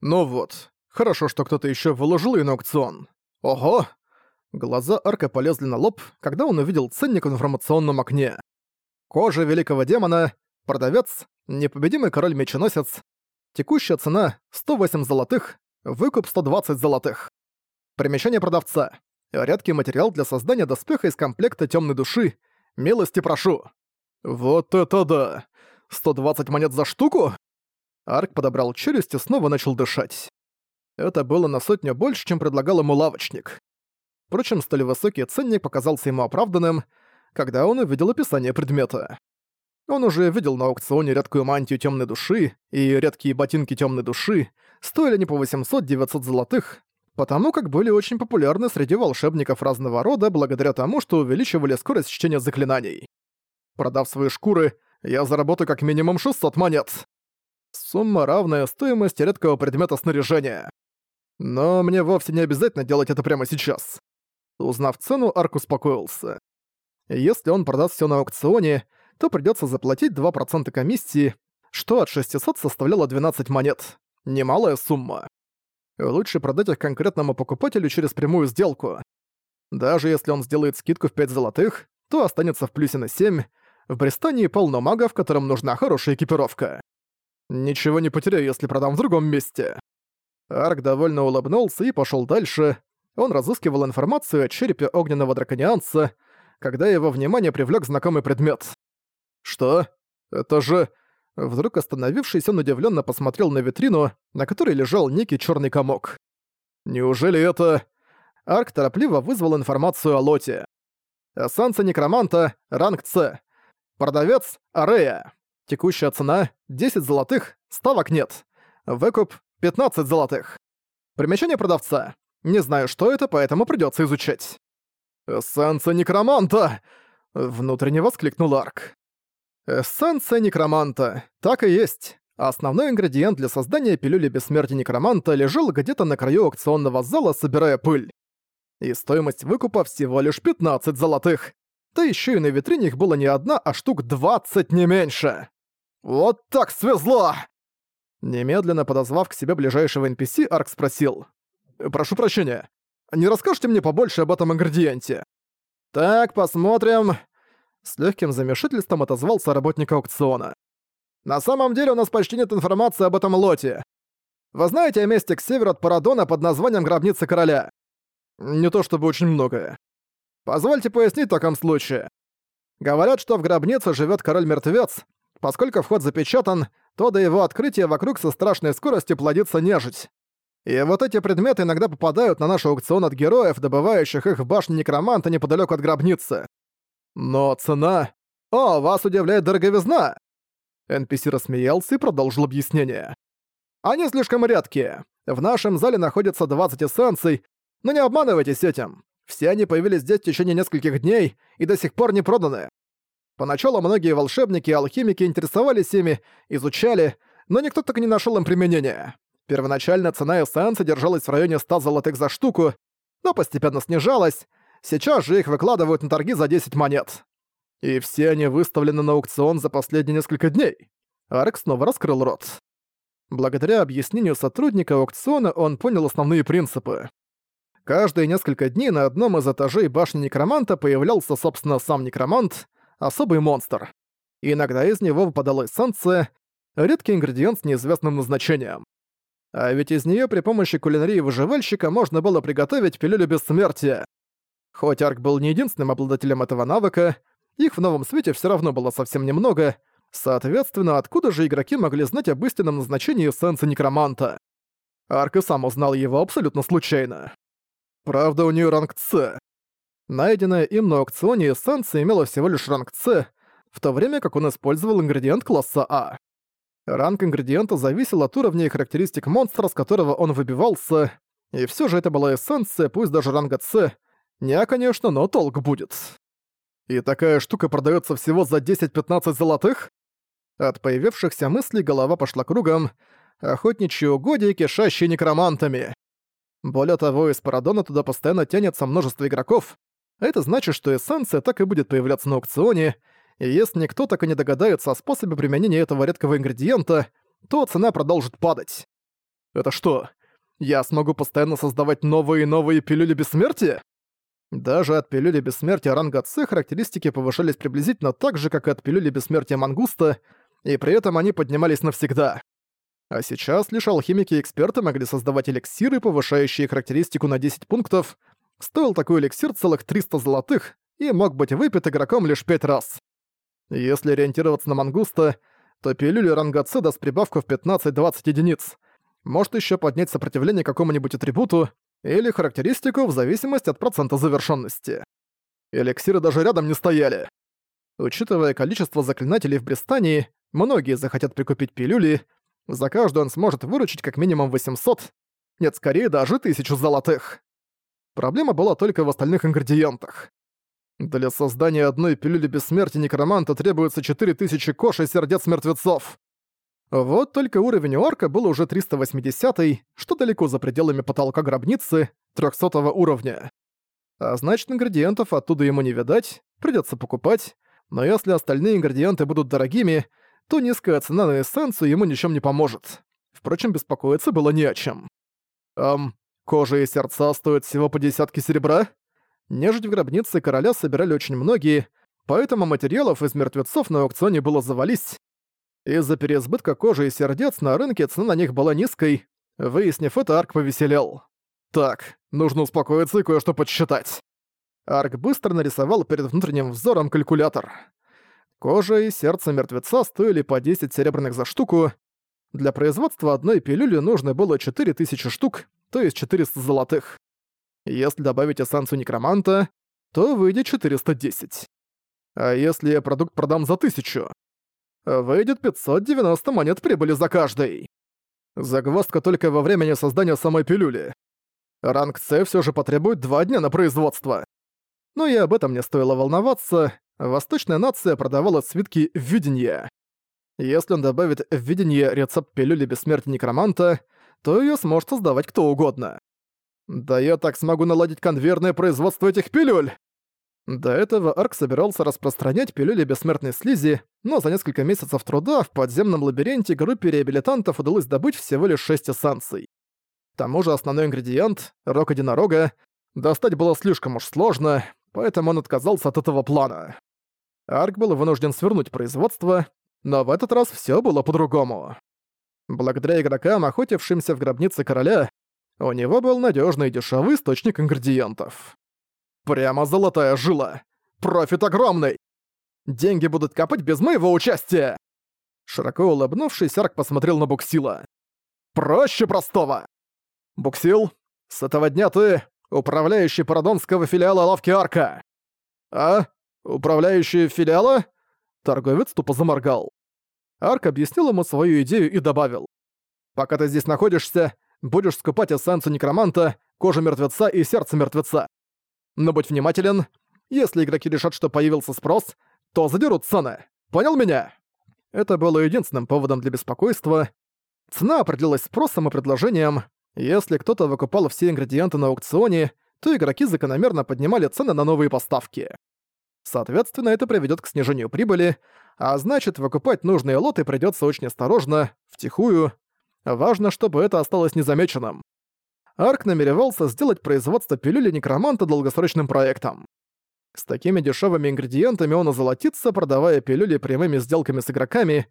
Ну вот, хорошо, что кто-то еще выложил ее на аукцион. Ого! Глаза Арка полезли на лоб, когда он увидел ценник в информационном окне. Кожа великого демона, продавец, непобедимый король-меченосец. Текущая цена — 108 золотых, выкуп 120 золотых. Примечание продавца. Редкий материал для создания доспеха из комплекта темной души. Милости прошу. Вот это да! 120 монет за штуку? Арк подобрал челюсть и снова начал дышать. Это было на сотню больше, чем предлагал ему лавочник. Впрочем, столь высокий ценник показался ему оправданным, когда он увидел описание предмета. Он уже видел на аукционе редкую мантию темной души и редкие ботинки темной души, стоили они по 800-900 золотых, потому как были очень популярны среди волшебников разного рода благодаря тому, что увеличивали скорость чтения заклинаний. Продав свои шкуры, я заработаю как минимум 600 монет. Сумма равная стоимости редкого предмета снаряжения. Но мне вовсе не обязательно делать это прямо сейчас. Узнав цену, Арк успокоился. Если он продаст все на аукционе, то придется заплатить 2% комиссии, что от 600 составляло 12 монет. Немалая сумма. Лучше продать их конкретному покупателю через прямую сделку. Даже если он сделает скидку в 5 золотых, то останется в плюсе на 7. В Бристании полно магов, которым нужна хорошая экипировка. Ничего не потеряю, если продам в другом месте. Арк довольно улыбнулся и пошел дальше. Он разыскивал информацию о черепе огненного драконианца, когда его внимание привлек знакомый предмет. «Что? Это же...» Вдруг остановившись, он удивленно посмотрел на витрину, на которой лежал некий черный комок. «Неужели это...» Арк торопливо вызвал информацию о лоте. «Эссанция некроманта, ранг С. Продавец — Арея. Текущая цена — 10 золотых, ставок нет. Выкуп — 15 золотых. Примечание продавца. Не знаю, что это, поэтому придётся изучать. «Эссенция некроманта!» — внутренне воскликнул Арк. Эссенция некроманта. Так и есть. Основной ингредиент для создания пилюли бессмертия некроманта лежал где-то на краю аукционного зала, собирая пыль. И стоимость выкупа всего лишь 15 золотых. Да ещё и на витрине их было не одна, а штук 20 не меньше. «Вот так свезло!» Немедленно подозвав к себе ближайшего NPC, Арк спросил. «Прошу прощения, не расскажете мне побольше об этом ингредиенте?» «Так, посмотрим...» С легким замешательством отозвался работник аукциона. «На самом деле у нас почти нет информации об этом лоте. Вы знаете о месте к северу от Парадона под названием Гробница Короля?» «Не то чтобы очень многое». «Позвольте пояснить в таком случае. Говорят, что в гробнице живет король-мертвец, Поскольку вход запечатан, то до его открытия вокруг со страшной скоростью плодится нежить. И вот эти предметы иногда попадают на наш аукцион от героев, добывающих их в башне некроманта неподалеку от гробницы. Но цена... О, вас удивляет дороговизна! NPC рассмеялся и продолжил объяснение. Они слишком редкие. В нашем зале находится 20 эссенций, но не обманывайтесь этим. Все они появились здесь в течение нескольких дней и до сих пор не проданы. Поначалу многие волшебники и алхимики интересовались ими, изучали, но никто так и не нашел им применения. Первоначально цена эссенции держалась в районе 100 золотых за штуку, но постепенно снижалась. Сейчас же их выкладывают на торги за 10 монет. И все они выставлены на аукцион за последние несколько дней. Арк снова раскрыл рот. Благодаря объяснению сотрудника аукциона он понял основные принципы. Каждые несколько дней на одном из этажей башни некроманта появлялся, собственно, сам некромант — особый монстр. иногда из него выпадала эссенция, редкий ингредиент с неизвестным назначением. А ведь из нее при помощи кулинарии выживальщика можно было приготовить пилюлю бессмертия. Хоть Арк был не единственным обладателем этого навыка, их в новом свете все равно было совсем немного, соответственно, откуда же игроки могли знать об истинном назначении эссенции некроманта? Арк и сам узнал его абсолютно случайно. Правда, у нее ранг С, Найденная им на аукционе эссенция имела всего лишь ранг С, в то время как он использовал ингредиент класса А. Ранг ингредиента зависел от уровня и характеристик монстра, с которого он выбивался, и все же это была эссенция, пусть даже ранга С. Не, конечно, но толк будет. И такая штука продается всего за 10-15 золотых? От появившихся мыслей голова пошла кругом, охотничьи угодья, кишащие некромантами. Более того, из Парадона туда постоянно тянется множество игроков, это значит, что эссенция так и будет появляться на аукционе, и если никто так и не догадается о способе применения этого редкого ингредиента, то цена продолжит падать. Это что, я смогу постоянно создавать новые и новые пилюли бессмертия? Даже от пилюли бессмертия ранга С характеристики повышались приблизительно так же, как и от пилюли бессмертия Мангуста, и при этом они поднимались навсегда. А сейчас лишь алхимики и эксперты могли создавать эликсиры, повышающие характеристику на 10 пунктов. Стоил такой эликсир целых 300 золотых и мог быть выпит игроком лишь 5 раз. Если ориентироваться на Мангуста, то пилюля ранга С даст прибавку в 15-20 единиц. Может еще поднять сопротивление какому-нибудь атрибуту или характеристику в зависимости от процента завершенности. Эликсиры даже рядом не стояли. Учитывая количество заклинателей в Бристании, многие захотят прикупить пилюли, за каждую он сможет выручить как минимум 800, нет, скорее даже 1000 золотых. Проблема была только в остальных ингредиентах. Для создания одной пилюли бессмертия некроманта требуется 4000 кош и сердец мертвецов. Вот только уровень орка был уже 380 что далеко за пределами потолка гробницы, 300 уровня. А значит, ингредиентов оттуда ему не видать, придется покупать, но если остальные ингредиенты будут дорогими, то низкая цена на эссенцию ему ничем не поможет. Впрочем, беспокоиться было не о чем. Эм, кожа и сердца стоят всего по десятке серебра? Нежить в гробнице короля собирали очень многие, поэтому материалов из мертвецов на аукционе было завались. Из-за переизбытка кожи и сердец на рынке цена на них была низкой. Выяснив это, Арк повеселел. Так, нужно успокоиться и кое-что подсчитать. Арк быстро нарисовал перед внутренним взором калькулятор. Кожа и сердце мертвеца стоили по 10 серебряных за штуку. Для производства одной пилюли нужно было 4000 штук, то есть 400 золотых. Если добавить эссенцию некроманта, то выйдет 410. А если я продукт продам за 1000? Выйдет 590 монет прибыли за каждый. Загвоздка только во времени создания самой пилюли. Ранг С все же потребует два дня на производство. Но и об этом не стоило волноваться. Восточная нация продавала свитки видения. Если он добавит в видение рецепт пилюли бессмертия некроманта, то ее сможет создавать кто угодно. Да я так смогу наладить конвейерное производство этих пилюль! До этого Арк собирался распространять пилюли бессмертной слизи, но за несколько месяцев труда в подземном лабиринте группе реабилитантов удалось добыть всего лишь шесть эссенций. К тому же основной ингредиент — рог единорога — достать было слишком уж сложно, поэтому он отказался от этого плана. Арк был вынужден свернуть производство, но в этот раз все было по-другому. Благодаря игрокам, охотившимся в гробнице короля, у него был надежный и дешевый источник ингредиентов. Прямо золотая жила. Профит огромный. Деньги будут капать без моего участия. Широко улыбнувшись, Арк посмотрел на Буксила. «Проще простого!» «Буксил, с этого дня ты управляющий парадонского филиала лавки Арка!» «А? Управляющий филиала?» Торговец тупо заморгал. Арк объяснил ему свою идею и добавил. «Пока ты здесь находишься, будешь скупать эссенцию некроманта, кожу мертвеца и сердце мертвеца. Но будь внимателен, если игроки решат, что появился спрос, то задерут цены. Понял меня? Это было единственным поводом для беспокойства. Цена определилась спросом и предложением. Если кто-то выкупал все ингредиенты на аукционе, то игроки закономерно поднимали цены на новые поставки. Соответственно, это приведет к снижению прибыли, а значит, выкупать нужные лоты придется очень осторожно, втихую, Важно, чтобы это осталось незамеченным. Арк намеревался сделать производство пилюли некроманта долгосрочным проектом. С такими дешевыми ингредиентами он озолотится, продавая пилюли прямыми сделками с игроками.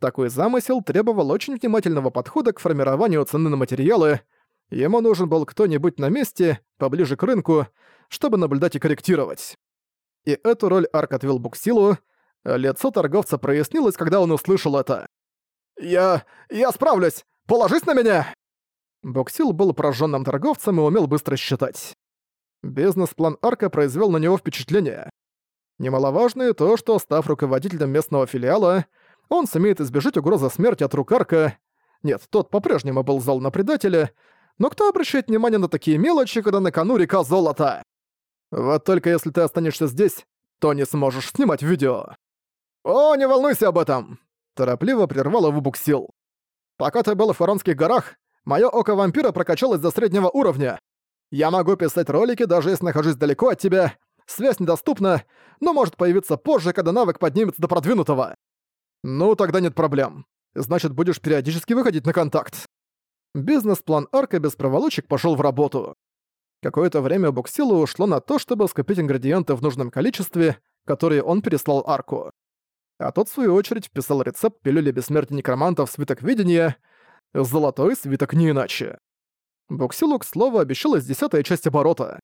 Такой замысел требовал очень внимательного подхода к формированию цены на материалы. Ему нужен был кто-нибудь на месте, поближе к рынку, чтобы наблюдать и корректировать. И эту роль Арк отвел Буксилу. Лицо торговца прояснилось, когда он услышал это. «Я... я справлюсь! Положись на меня!» Боксил был пораженным торговцем и умел быстро считать. Бизнес-план Арка произвел на него впечатление. Немаловажно и то, что, став руководителем местного филиала, он сумеет избежать угрозы смерти от рук Арка. Нет, тот по-прежнему был зол на предателя, но кто обращает внимание на такие мелочи, когда на кону река золота? Вот только если ты останешься здесь, то не сможешь снимать видео. «О, не волнуйся об этом! Торопливо прервал его буксил. «Пока ты был в Фаронских горах, моё око вампира прокачалось до среднего уровня. Я могу писать ролики, даже если нахожусь далеко от тебя. Связь недоступна, но может появиться позже, когда навык поднимется до продвинутого. Ну, тогда нет проблем. Значит, будешь периодически выходить на контакт. Бизнес-план Арка без проволочек пошел в работу. Какое-то время Буксилу ушло на то, чтобы скопить ингредиенты в нужном количестве, которые он переслал Арку. А тот, в свою очередь, вписал рецепт пилюли бессмертия некроманта в свиток видения, золотой свиток не иначе. Буксилу, к слову, обещалась десятая часть оборота.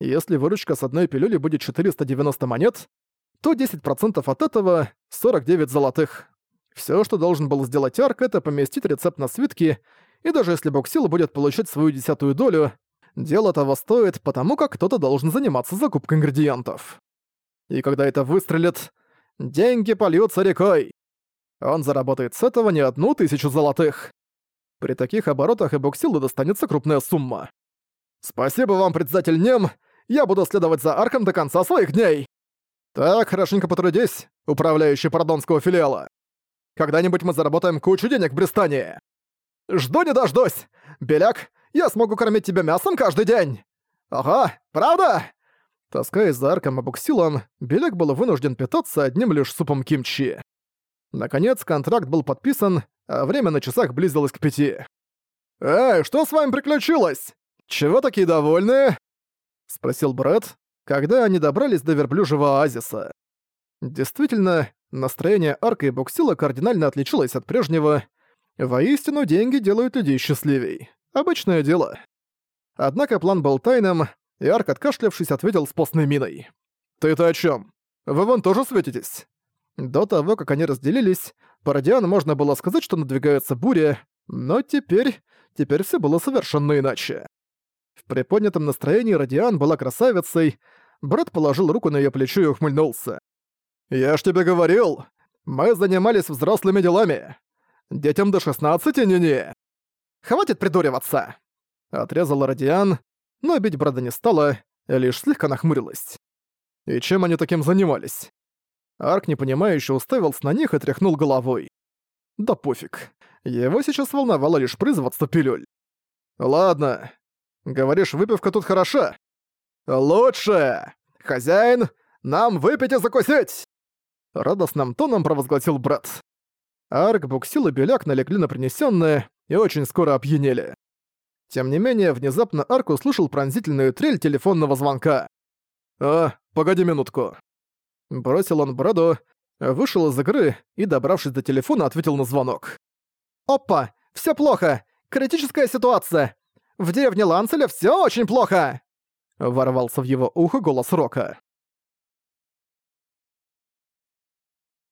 Если выручка с одной пилюли будет 490 монет, то 10% от этого — 49 золотых. Все, что должен был сделать Арк, это поместить рецепт на свитки, и даже если Буксил будет получать свою десятую долю, дело того стоит, потому как кто-то должен заниматься закупкой ингредиентов. И когда это выстрелит, деньги польются рекой. Он заработает с этого не одну тысячу золотых. При таких оборотах и Буксилу достанется крупная сумма. «Спасибо вам, председатель Нем! Я буду следовать за Арком до конца своих дней!» «Так, хорошенько потрудись, управляющий Парадонского филиала. Когда-нибудь мы заработаем кучу денег в Бристании. Жду не дождусь! Беляк, я смогу кормить тебя мясом каждый день!» «Ага, правда?» Таскаясь за Арком и Буксилом, Беляк был вынужден питаться одним лишь супом кимчи. Наконец, контракт был подписан, а время на часах близилось к пяти. «Эй, что с вами приключилось? Чего такие довольные?» — спросил Брэд, когда они добрались до верблюжьего оазиса. Действительно, настроение Арка и Буксила кардинально отличилось от прежнего. Воистину, деньги делают людей счастливей. Обычное дело. Однако план был тайным, и Арк, откашлявшись, ответил с постной миной. «Ты-то о чем? Вы вон тоже светитесь?» До того, как они разделились, по радиану можно было сказать, что надвигается буря, но теперь... теперь все было совершенно иначе. В приподнятом настроении Радиан была красавицей, брат положил руку на её плечо и ухмыльнулся. «Я ж тебе говорил, мы занимались взрослыми делами. Детям до 16 не-не. Хватит придуриваться!» Отрезала Радиан, но бить брата не стала, лишь слегка нахмурилась. И чем они таким занимались? Арк непонимающе уставился на них и тряхнул головой. Да пофиг. Его сейчас волновало лишь производство пилюль. «Ладно. Говоришь, выпивка тут хороша?» «Лучше! Хозяин, нам выпить и закусить!» Радостным тоном провозгласил брат. Арк, Буксил и Беляк налегли на принесённое и очень скоро опьянели. Тем не менее, внезапно Арк услышал пронзительную трель телефонного звонка. «А, погоди минутку». Бросил он броду, вышел из игры и, добравшись до телефона, ответил на звонок. «Опа! Всё плохо! Критическая ситуация! В деревне Ланцеля всё очень плохо!» Ворвался в его ухо голос Рока.